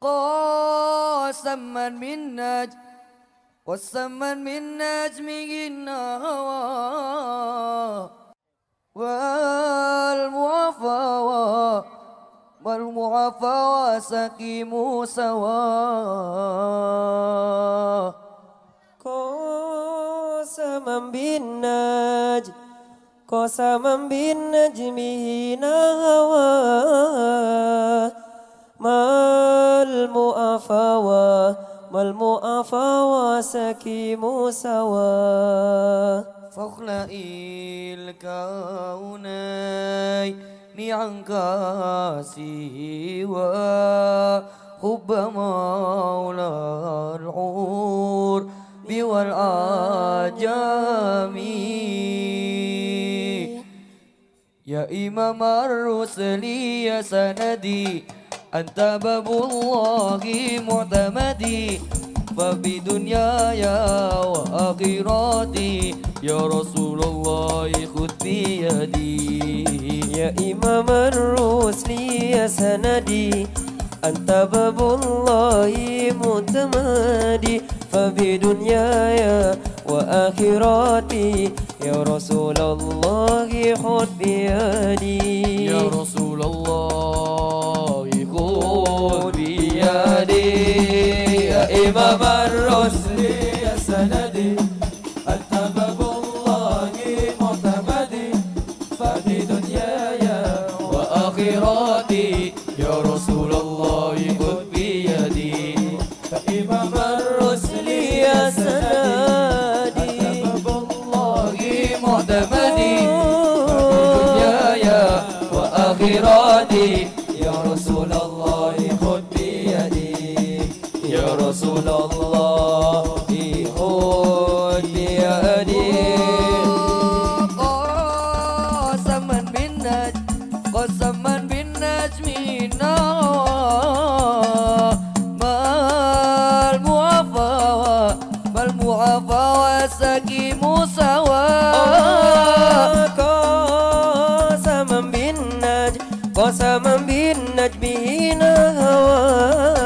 قاسما من نجم قسما من نجمه النهوى والمعفى والمعفى سقيم سوا قسما بالنجم قسما بالنجم نهوى. ما المؤفى ما المؤفى وسكيم سوا فاخلئي الكونين عنك سوى حب مولى العور والعجم يا إمام الرسل يا سندي أنت باب الله معتمدي فبدنياي وآخرتي يا رسول الله خذ بيدي. يا إمام الرسل يا سندي أنت باب الله معتمدي فبدنياي وآخرتي يا رسول الله خذ بيدي. يا رسول الله. إمام الرسل يا سندي باب الله فبدنياي وآخرتي يا رسول الله خذ بيدي. إمام الرسل يا سندي باب الله معتمدي دنياي يا رسول الله ما المعفى ما المعفى وسكيم سوا قسما بالنجم قسما بالنجم نهوى ما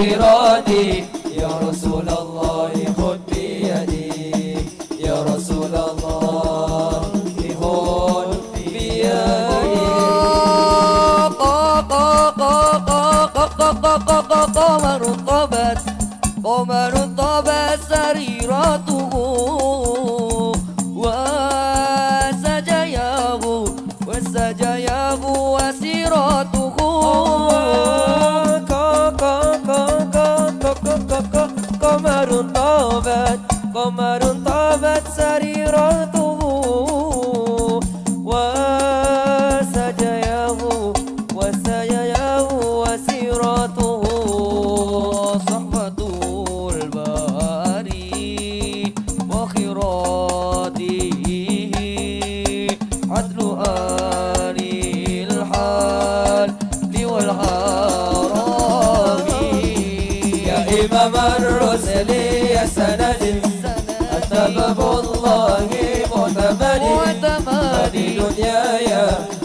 وآخرتي يا رسول الله خذ بيدي. يا رسول الله خذ بيدي. قمر طبت قمر طبت سريرته وسجياه وسجياه دنياي